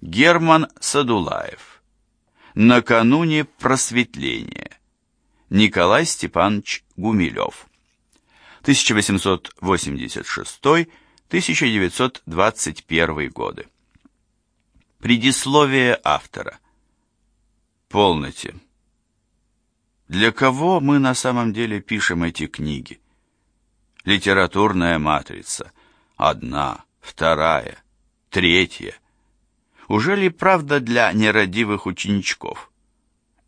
Герман Садулаев. Накануне просветления. Николай Степанович Гумилев. 1886-1921 годы. Предисловие автора. Полноте. Для кого мы на самом деле пишем эти книги? Литературная матрица. Одна, вторая, третья. Уже ли правда для нерадивых ученичков?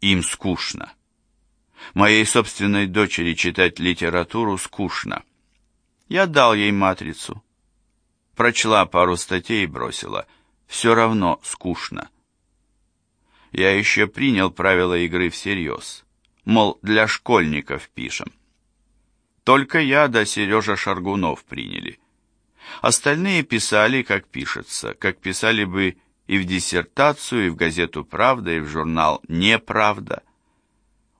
Им скучно. Моей собственной дочери читать литературу скучно. Я дал ей матрицу. Прочла пару статей и бросила. Все равно скучно. Я еще принял правила игры всерьез. Мол, для школьников пишем. Только я да Сережа Шаргунов приняли. Остальные писали, как пишется, как писали бы и в диссертацию, и в газету «Правда», и в журнал «Неправда».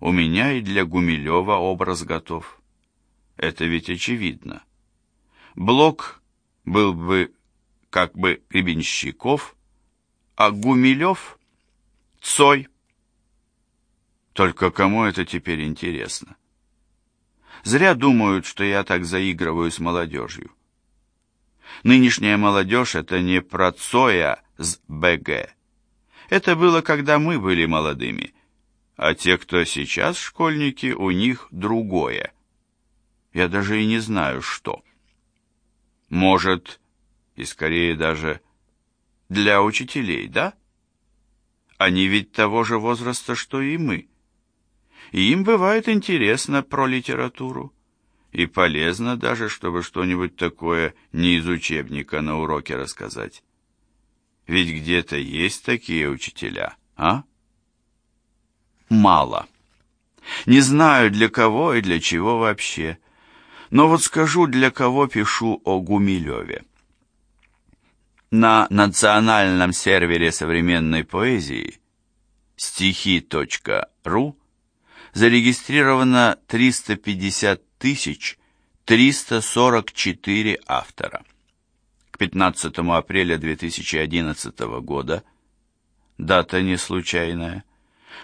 У меня и для Гумилева образ готов. Это ведь очевидно. Блок был бы как бы Гребенщиков, а Гумилев — Цой. Только кому это теперь интересно? Зря думают, что я так заигрываю с молодежью. Нынешняя молодежь — это не про Цоя с БГ. Это было, когда мы были молодыми — а те, кто сейчас школьники, у них другое. Я даже и не знаю, что. Может, и скорее даже для учителей, да? Они ведь того же возраста, что и мы. И им бывает интересно про литературу. И полезно даже, чтобы что-нибудь такое не из учебника на уроке рассказать. Ведь где-то есть такие учителя, а? мало. Не знаю, для кого и для чего вообще. Но вот скажу, для кого пишу о Гумилеве. На национальном сервере современной поэзии стихи.ру зарегистрировано 350 тысяч 344 автора. К 15 апреля 2011 года, дата не случайная,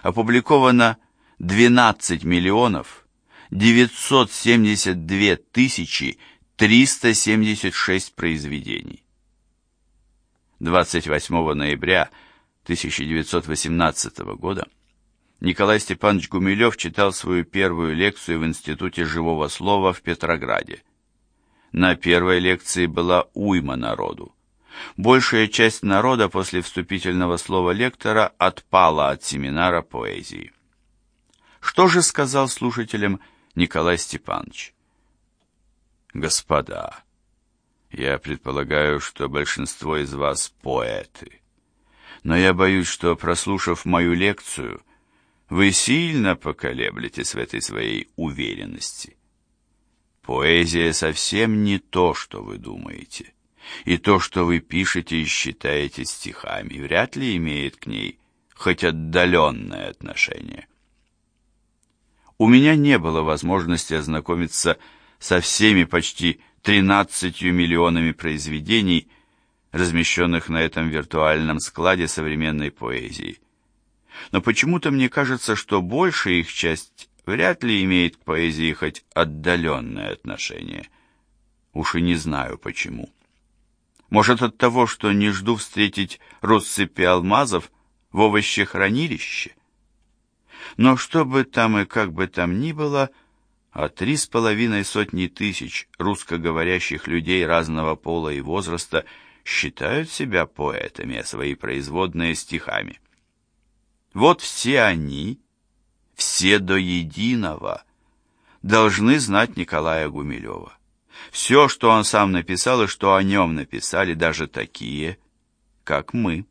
опубликовано 12 миллионов 972 тысячи 376 произведений. 28 ноября 1918 года Николай Степанович Гумилев читал свою первую лекцию в Институте живого слова в Петрограде. На первой лекции была уйма народу. Большая часть народа после вступительного слова лектора отпала от семинара поэзии. Что же сказал слушателям Николай Степанович? Господа, я предполагаю, что большинство из вас поэты. Но я боюсь, что, прослушав мою лекцию, вы сильно поколеблетесь в этой своей уверенности. Поэзия совсем не то, что вы думаете и то, что вы пишете и считаете стихами, вряд ли имеет к ней хоть отдаленное отношение. У меня не было возможности ознакомиться со всеми почти 13 миллионами произведений, размещенных на этом виртуальном складе современной поэзии. Но почему-то мне кажется, что большая их часть вряд ли имеет к поэзии хоть отдаленное отношение. Уж и не знаю почему. Может, от того, что не жду встретить россыпи алмазов в овощехранилище? Но что бы там и как бы там ни было, а три с половиной сотни тысяч русскоговорящих людей разного пола и возраста считают себя поэтами, а свои производные стихами. Вот все они, все до единого, должны знать Николая Гумилева. Все, что он сам написал и что о нем написали даже такие, как мы.